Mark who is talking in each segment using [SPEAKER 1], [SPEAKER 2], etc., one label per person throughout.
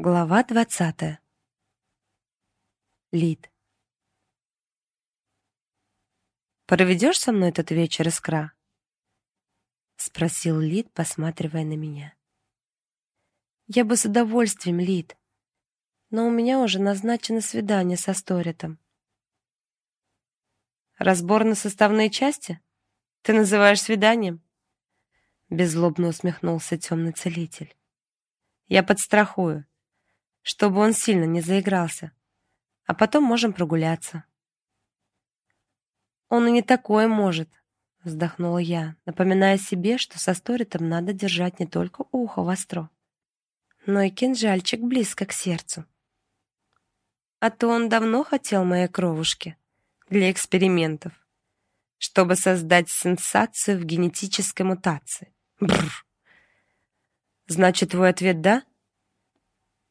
[SPEAKER 1] Глава двадцатая. Лид. «Проведешь со мной этот вечер, Искра?» — спросил Лид, посматривая на меня. «Я бы с удовольствием, Лид, но у меня уже назначено свидание со Сторитом». «Разбор на составные части? Ты называешь свиданием?» Беззлобно усмехнулся темный целитель. «Я подстрахую чтобы он сильно не заигрался. А потом можем прогуляться. Он и не такое может, вздохнула я, напоминая себе, что со сторитом надо держать не только ухо востро, но и кинжальчик близко к сердцу. А то он давно хотел моей кровушки для экспериментов, чтобы создать сенсацию в генетической мутации. Бррр. Значит, твой ответ да?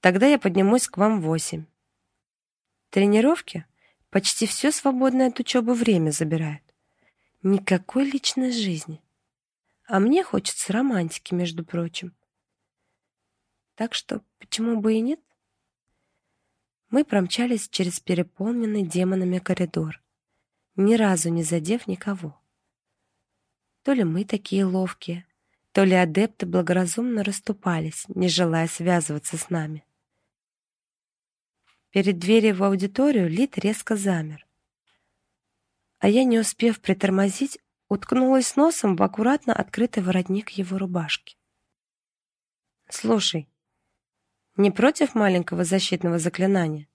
[SPEAKER 1] Тогда я поднимусь к вам в восемь. Тренировки почти все свободное от учебы время забирают. Никакой личной жизни. А мне хочется романтики, между прочим. Так что почему бы и нет? Мы промчались через переполненный демонами коридор, ни разу не задев никого. То ли мы такие ловкие, то ли адепты благоразумно расступались, не желая связываться с нами. Перед дверью в аудиторию Лид резко замер. А я, не успев притормозить, уткнулась носом в аккуратно открытый воротник его рубашки. «Слушай, не против маленького защитного заклинания?»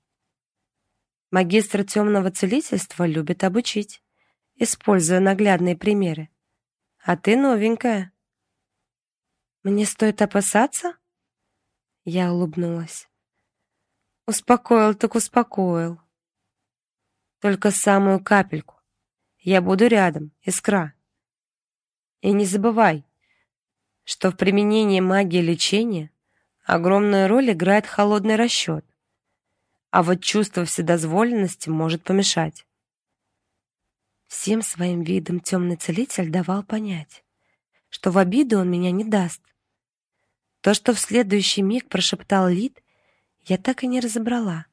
[SPEAKER 1] Магистр темного целительства любит обучить, используя наглядные примеры. А ты новенькая. Мне стоит опасаться? Я улыбнулась. Успокоил так успокоил. Только самую капельку. Я буду рядом, искра. И не забывай, что в применении магии лечения огромную роль играет холодный расчет, а вот чувство вседозволенности может помешать. Всем своим видом темный целитель давал понять, что в обиду он меня не даст. То, что в следующий миг прошептал Лид, я так и не разобрала.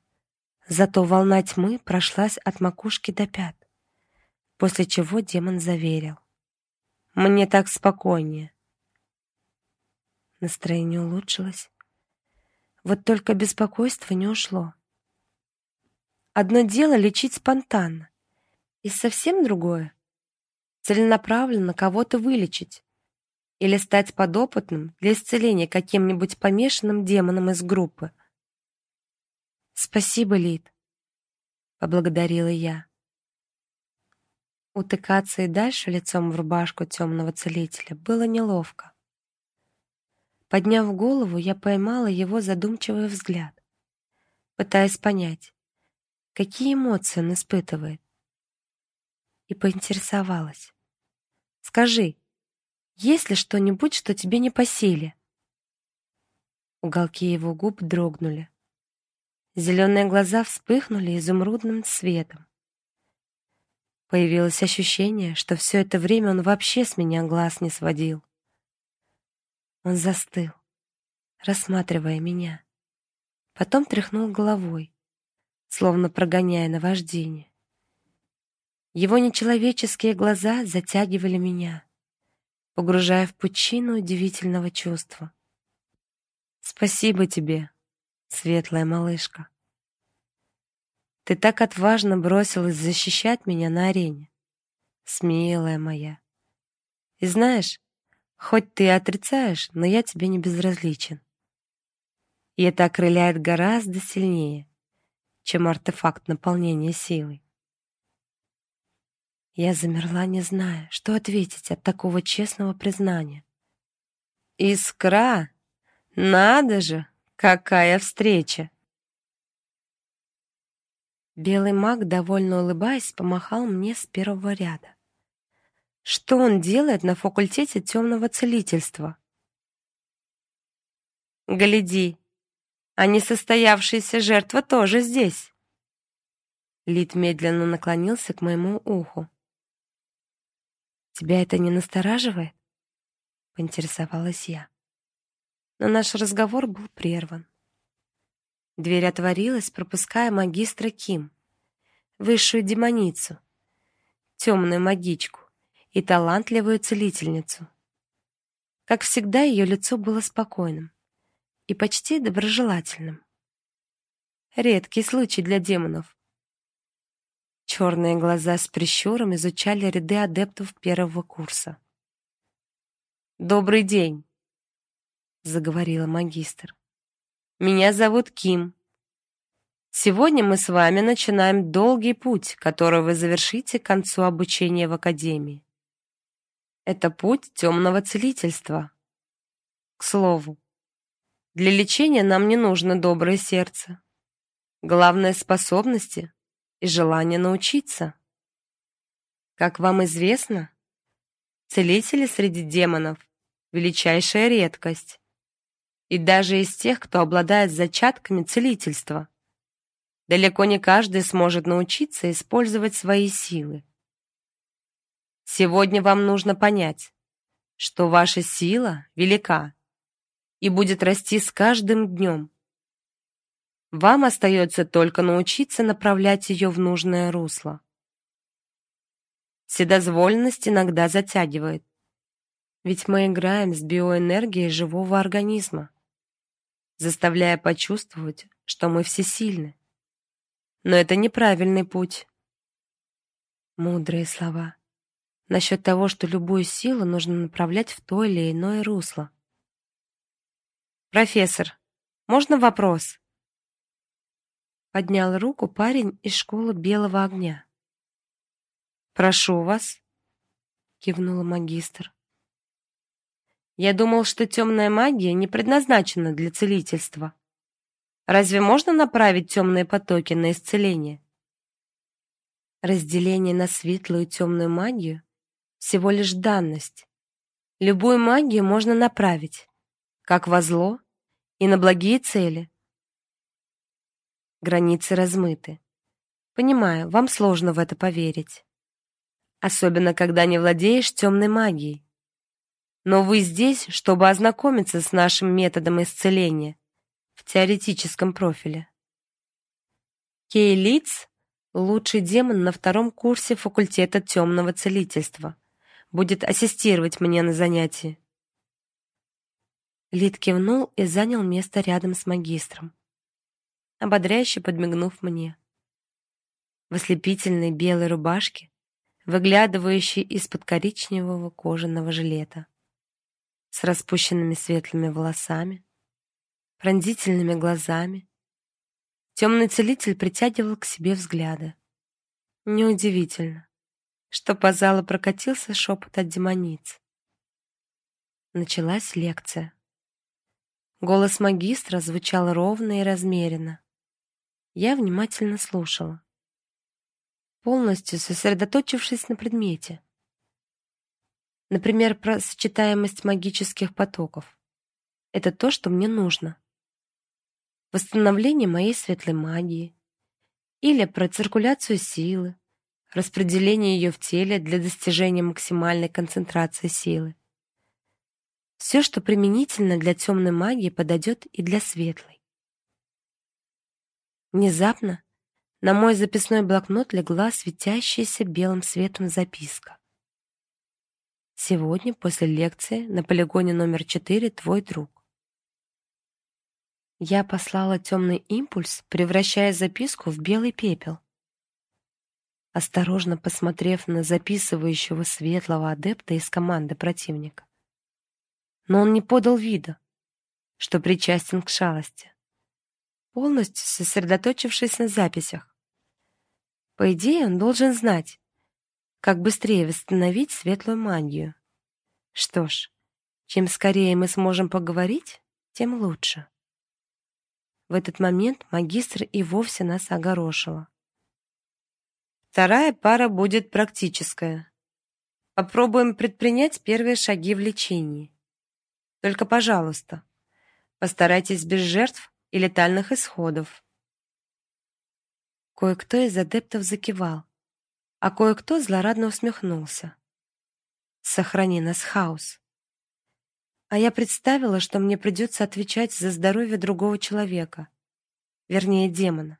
[SPEAKER 1] Зато волна тьмы прошлась от макушки до пят, после чего демон заверил: "Мне так спокойнее". Настроение улучшилось. Вот только беспокойство не ушло. Одно дело лечить спонтанно, и совсем другое целенаправленно кого-то вылечить или стать подопытным для исцеления каким-нибудь помешанным демоном из группы. Спасибо, Лид, поблагодарила я. Утыкаться и дальше лицом в рубашку темного целителя было неловко. Подняв голову, я поймала его задумчивый взгляд, пытаясь понять, какие эмоции он испытывает. И поинтересовалась: "Скажи, есть ли что-нибудь, что тебе не по силе?" Уголки его губ дрогнули. Зеленые глаза вспыхнули изумрудным цветом. Появилось ощущение, что все это время он вообще с меня глаз не сводил. Он застыл, рассматривая меня. Потом тряхнул головой, словно прогоняя наваждение. Его нечеловеческие глаза затягивали меня, погружая в пучину удивительного чувства. Спасибо тебе, светлая малышка. Ты так отважно бросилась защищать меня на арене, смелая моя. И знаешь, хоть ты и отрицаешь, но я тебе не безразличен. И это окрыляет гораздо сильнее, чем артефакт наполнения силой. Я замерла, не зная, что ответить от такого честного признания. Искра, надо же, Какая встреча! Белый маг, довольно улыбаясь, помахал мне с первого ряда. Что он делает на факультете темного целительства? Гляди, а несостоявшаяся жертва тоже здесь. Лид медленно наклонился к моему уху. Тебя это не настораживает? поинтересовалась я но наш разговор был прерван. Дверь отворилась, пропуская магистра Ким, высшую демоницу, темную магичку и талантливую целительницу. Как всегда, ее лицо было спокойным и почти доброжелательным. Редкий случай для демонов. Черные глаза с прищуром изучали ряды адептов первого курса. «Добрый день», — заговорила магистр. «Меня зовут Ким. Сегодня мы с вами начинаем долгий путь, который вы завершите к концу обучения в академии. Это путь темного целительства. К слову, для лечения нам не нужно доброе сердце. Главное способности и желание научиться. Как вам известно, целители среди демонов величайшая редкость. И даже из тех, кто обладает зачатками целительства, далеко не каждый сможет научиться использовать свои силы. Сегодня вам нужно понять, что ваша сила велика и будет расти с каждым днем. Вам остается только научиться направлять ее в нужное русло. Вседозволенность иногда затягивает, ведь мы играем с биоэнергией живого организма, заставляя почувствовать, что мы всесильны. Но это неправильный путь. Мудрые слова насчет того, что любую силу нужно направлять в то или иное русло. Профессор, можно вопрос? Поднял руку парень из школы Белого огня. Прошу вас, кивнула магистр. Я думал, что темная магия не предназначена для целительства. Разве можно направить темные потоки на исцеление? Разделение на светлую и темную магию всего лишь данность. Любую магию можно направить как во зло и на благие цели. Границы размыты. Понимаю, вам сложно в это поверить. Особенно когда не владеешь темной магией. Но вы здесь, чтобы ознакомиться с нашим методом исцеления в теоретическом профиле. Кей Литц – лучший демон на втором курсе факультета темного целительства. Будет ассистировать мне на занятии. Лид кивнул и занял место рядом с магистром, ободряюще подмигнув мне. В ослепительной белой рубашке, выглядывающей из-под коричневого кожаного жилета с распущенными светлыми волосами, пронзительными глазами. Темный целитель притягивал к себе взгляды. Неудивительно, что по залу прокатился шепот от демониц. Началась лекция. Голос магистра звучал ровно и размеренно. Я внимательно слушала, полностью сосредоточившись на предмете. Например, про сочетаемость магических потоков. Это то, что мне нужно. Восстановление моей светлой магии. Или про циркуляцию силы, распределение ее в теле для достижения максимальной концентрации силы. Все, что применительно для темной магии, подойдет и для светлой. Внезапно на мой записной блокнот легла светящаяся белым светом записка. Сегодня после лекции на полигоне номер 4 твой друг. Я послала темный импульс, превращая записку в белый пепел. Осторожно посмотрев на записывающего светлого адепта из команды противника. Но он не подал вида, что причастен к шалости, полностью сосредоточившись на записях. По идее, он должен знать, как быстрее восстановить светлую магию. Что ж, чем скорее мы сможем поговорить, тем лучше. В этот момент магистр и вовсе нас огорошила. Вторая пара будет практическая. Попробуем предпринять первые шаги в лечении. Только, пожалуйста, постарайтесь без жертв и летальных исходов. Кое-кто из адептов закивал, а кое-кто злорадно усмехнулся. Сохрани нас, хаос. А я представила, что мне придется отвечать за здоровье другого человека. вернее демона.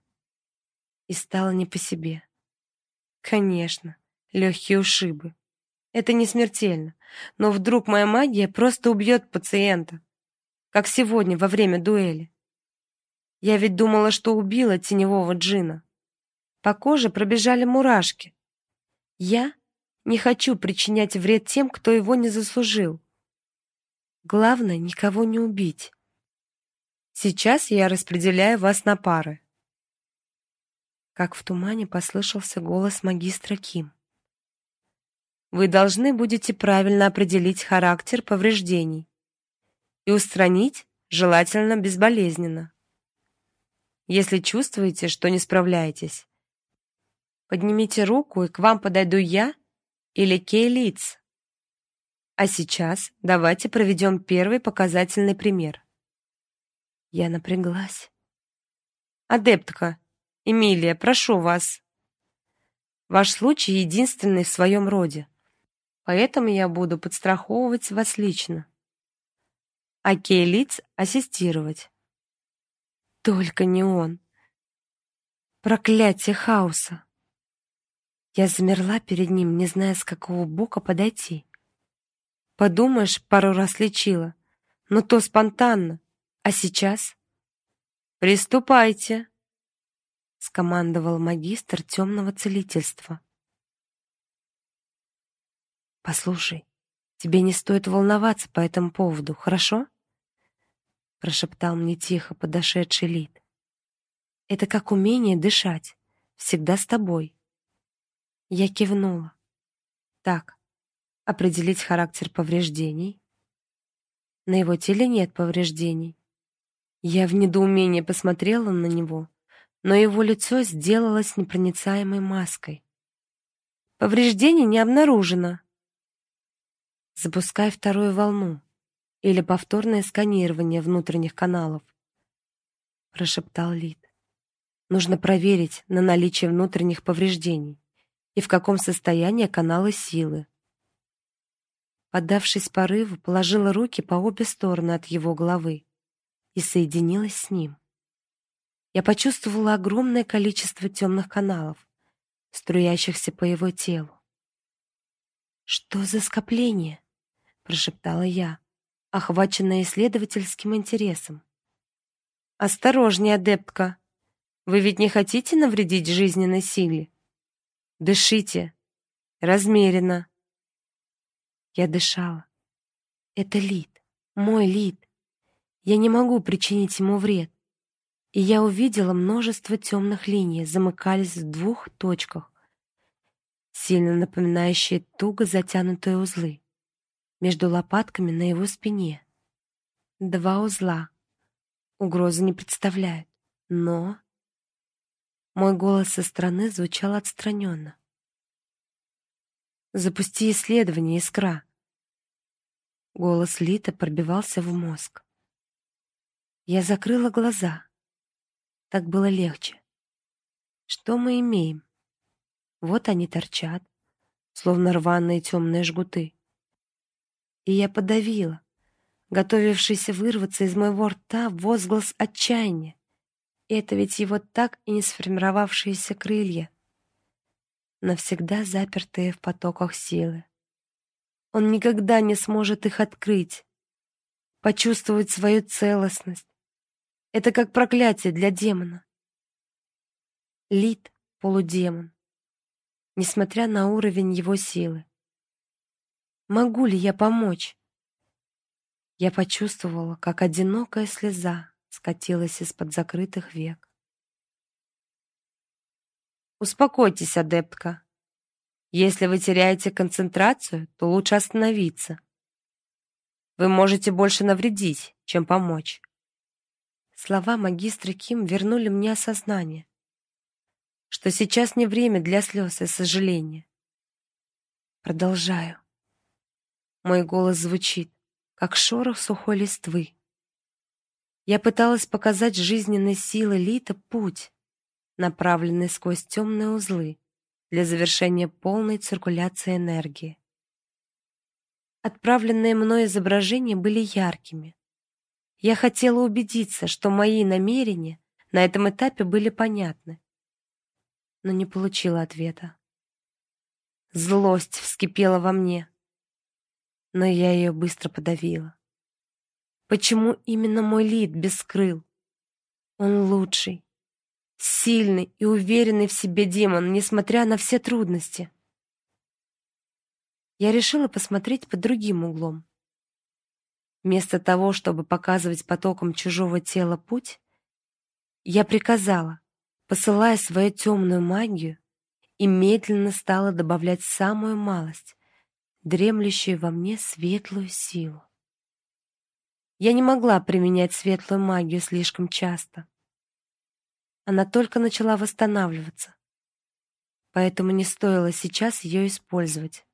[SPEAKER 1] И стало не по себе. Конечно, легкие ушибы. Это не смертельно, но вдруг моя магия просто убьет пациента, как сегодня во время дуэли. Я ведь думала, что убила теневого джина. По коже пробежали мурашки. Я не хочу причинять вред тем, кто его не заслужил. Главное никого не убить. Сейчас я распределяю вас на пары. Как в тумане послышался голос магистра Ким. Вы должны будете правильно определить характер повреждений и устранить, желательно безболезненно. Если чувствуете, что не справляетесь, поднимите руку, и к вам подойду я или Кейлиц. А сейчас давайте проведем первый показательный пример. Я напряглась. Адептка, Эмилия, прошу вас. Ваш случай единственный в своем роде поэтому я буду подстраховывать вас лично. А Кейлиц ассистировать. Только не он. Проклятие хаоса. Я замерла перед ним, не зная, с какого бока подойти. Подумаешь, пару раз лечила, но то спонтанно. А сейчас? Приступайте, скомандовал магистр темного целительства. Послушай, тебе не стоит волноваться по этому поводу, хорошо? прошептал мне тихо подошедший Лид. Это как умение дышать, всегда с тобой. Я кивнула. Так, определить характер повреждений. На его теле нет повреждений. Я в недоумении посмотрела на него, но его лицо сделалось непроницаемой маской. Повреждений не обнаружено, Запускай вторую волну или повторное сканирование внутренних каналов, прошептал Лид. Нужно проверить на наличие внутренних повреждений и в каком состоянии каналы силы. Поддавшись порыву, положила руки по обе стороны от его головы и соединилась с ним. Я почувствовала огромное количество темных каналов, струящихся по его телу. Что за скопление? прошептала я, охваченная исследовательским интересом. Осторожнее, адептка. Вы ведь не хотите навредить жизненной силе? Дышите размеренно. Я дышала. Это лид, мой лид. Я не могу причинить ему вред. И я увидела множество темных линий, замыкались в двух точках, сильно напоминающие туго затянутые узлы между лопатками на его спине. Два узла. Угрозы не представляют, но мой голос со стороны звучал отстраненно. Запусти исследование, искра. Голос Лита пробивался в мозг. Я закрыла глаза. Так было легче. Что мы имеем? Вот они торчат, словно рваные темные жгуты и я подавила, готовившийся вырваться из моего рта возглас отчаяния. Это ведь его так и не сформировавшиеся крылья, навсегда запертые в потоках силы. Он никогда не сможет их открыть, почувствовать свою целостность. Это как проклятие для демона. Лид полудемон, несмотря на уровень его силы. Могу ли я помочь? Я почувствовала, как одинокая слеза скатилась из-под закрытых век. Успокойтесь, адептка. Если вы теряете концентрацию, то лучше остановиться. Вы можете больше навредить, чем помочь. Слова магистра Ким вернули мне осознание, что сейчас не время для слез и сожаления. Продолжаю. Мой голос звучит, как шорох сухой листвы. Я пыталась показать жизненной силы Лита путь, направленный сквозь темные узлы для завершения полной циркуляции энергии. Отправленные мной изображения были яркими. Я хотела убедиться, что мои намерения на этом этапе были понятны, но не получила ответа. Злость вскипела во мне, но я ее быстро подавила. Почему именно мой лид без крыл? Он лучший, сильный и уверенный в себе демон, несмотря на все трудности. Я решила посмотреть под другим углом. Вместо того, чтобы показывать потоком чужого тела путь, я приказала, посылая свою темную магию, и медленно стала добавлять самую малость, дремлющую во мне светлую силу. Я не могла применять светлую магию слишком часто. Она только начала восстанавливаться, поэтому не стоило сейчас ее использовать,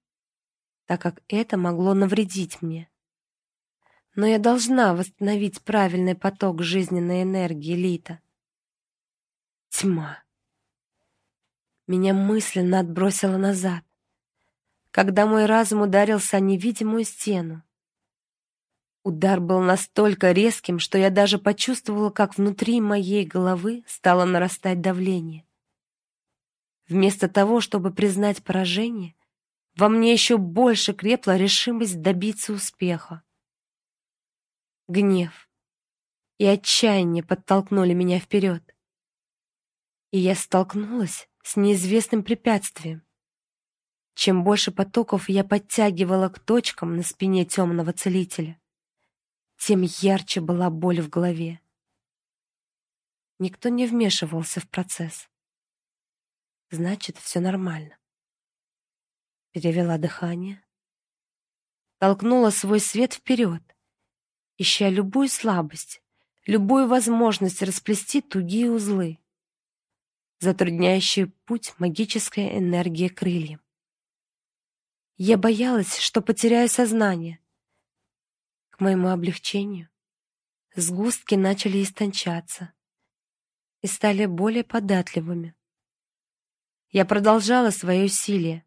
[SPEAKER 1] так как это могло навредить мне но я должна восстановить правильный поток жизненной энергии Лита. Тьма. Меня мысленно отбросило назад, когда мой разум ударился о невидимую стену. Удар был настолько резким, что я даже почувствовала, как внутри моей головы стало нарастать давление. Вместо того, чтобы признать поражение, во мне еще больше крепла решимость добиться успеха гнев и отчаяние подтолкнули меня вперед. И я столкнулась с неизвестным препятствием. Чем больше потоков я подтягивала к точкам на спине темного целителя, тем ярче была боль в голове. Никто не вмешивался в процесс. Значит, все нормально. Перевела дыхание, толкнула свой свет вперед ища любую слабость, любую возможность расплести тугие узлы, затрудняющие путь магической энергии крыльям. Я боялась, что потеряю сознание. К моему облегчению сгустки начали истончаться и стали более податливыми. Я продолжала свои усилия,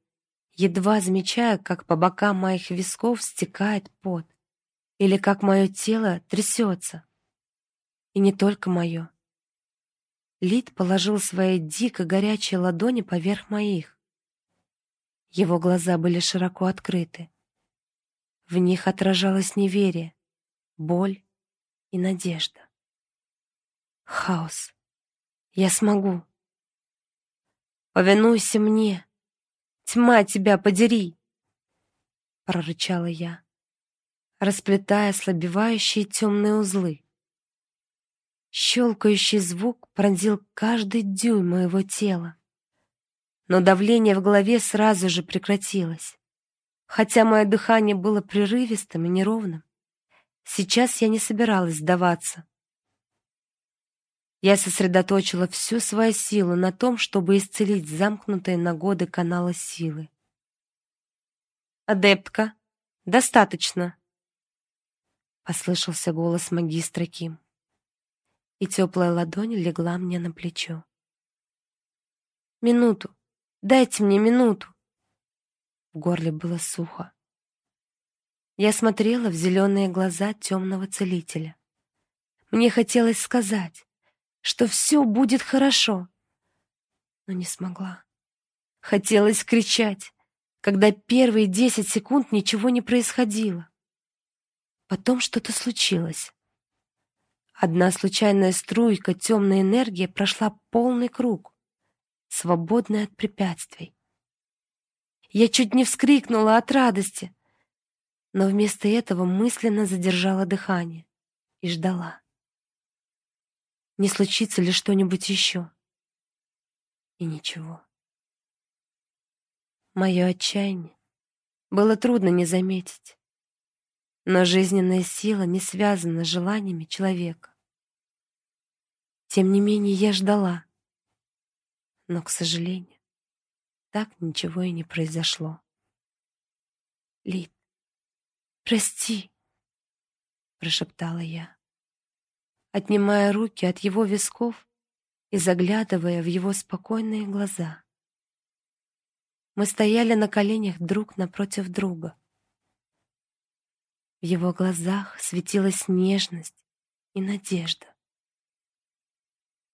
[SPEAKER 1] едва замечая, как по бокам моих висков стекает пот или как мое тело трясется. И не только мое. Лид положил свои дико горячие ладони поверх моих. Его глаза были широко открыты. В них отражалось неверие, боль и надежда. Хаос. Я смогу. Повинуйся мне. Тьма тебя подери, прорычала я расплетая слабевающие темные узлы. Щелкающий звук пронзил каждый дюйм моего тела. Но давление в голове сразу же прекратилось. Хотя мое дыхание было прерывистым и неровным, сейчас я не собиралась сдаваться. Я сосредоточила всю свою силу на том, чтобы исцелить замкнутые на годы каналы силы. Адептка, достаточно послышался голос магистра Ким. И теплая ладонь легла мне на плечо. Минуту. Дайте мне минуту. Горле было сухо. Я смотрела в зеленые глаза темного целителя. Мне хотелось сказать, что все будет хорошо, но не смогла. Хотелось кричать, когда первые десять секунд ничего не происходило. Потом что-то случилось. Одна случайная струйка темной энергии прошла полный круг, свободная от препятствий. Я чуть не вскрикнула от радости, но вместо этого мысленно задержала дыхание и ждала. Не случится ли что-нибудь еще? И ничего. Мое отчаяние было трудно не заметить. Но жизненная сила не связана с желаниями человека. Тем не менее, я ждала. Но, к сожалению, так ничего и не произошло. Лид, прости, прошептала я, отнимая руки от его висков и заглядывая в его спокойные глаза. Мы стояли на коленях друг напротив друга. В его глазах светилась нежность и надежда.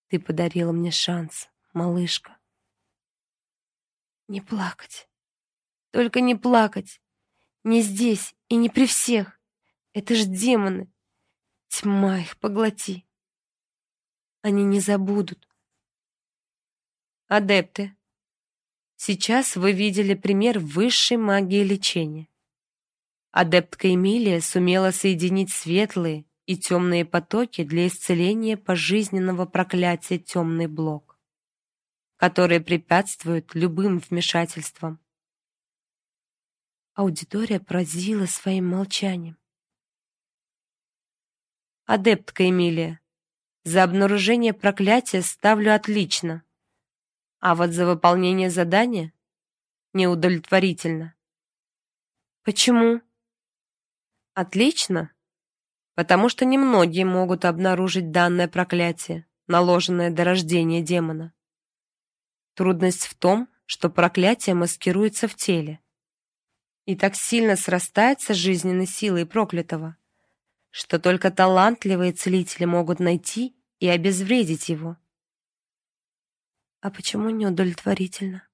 [SPEAKER 1] Ты подарила мне шанс, малышка. Не плакать. Только не плакать. Не здесь и не при всех. Это ж демоны. Тьма их поглоти. Они не забудут. Адепты. Сейчас вы видели пример высшей магии лечения. Адептка Эмилия сумела соединить светлые и темные потоки для исцеления пожизненного проклятия темный блок, которые препятствуют любым вмешательствам. Аудитория поразила своим молчанием. Адептка Эмилия, за обнаружение проклятия ставлю отлично, а вот за выполнение задания неудовлетворительно. Почему? Отлично, потому что немногие могут обнаружить данное проклятие, наложенное до рождения демона. Трудность в том, что проклятие маскируется в теле и так сильно срастается с жизненной силой проклятого, что только талантливые целители могут найти и обезвредить его. А почему неудовлетворительно?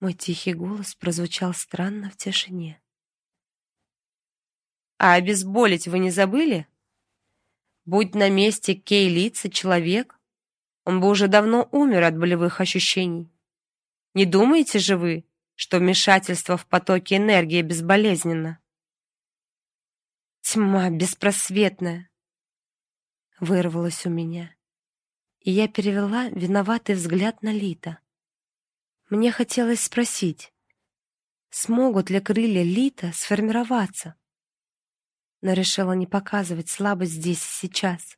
[SPEAKER 1] Мой тихий голос прозвучал странно в тишине. А обезболить вы не забыли? Будь на месте Кейлица человек, он бы уже давно умер от болевых ощущений. Не думаете же вы, что вмешательство в потоки энергии безболезненно? Тьма беспросветная вырвалась у меня, и я перевела виноватый взгляд на Лита. Мне хотелось спросить, смогут ли крылья Лита сформироваться? но решила не показывать слабость здесь и сейчас,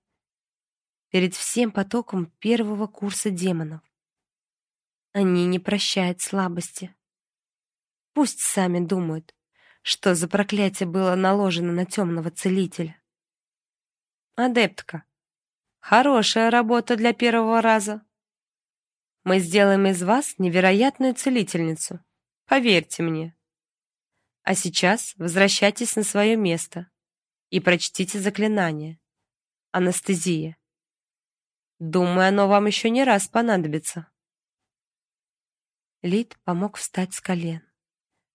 [SPEAKER 1] перед всем потоком первого курса демонов. Они не прощают слабости. Пусть сами думают, что за проклятие было наложено на темного целителя. Адептка, хорошая работа для первого раза. Мы сделаем из вас невероятную целительницу. Поверьте мне. А сейчас возвращайтесь на свое место и прочтите заклинание. Анестезия. Думаю, оно вам еще не раз понадобится. Лид помог встать с колен,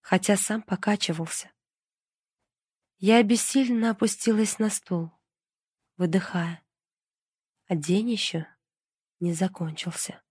[SPEAKER 1] хотя сам покачивался. Я обессиленно опустилась на стул, выдыхая. А день еще не закончился.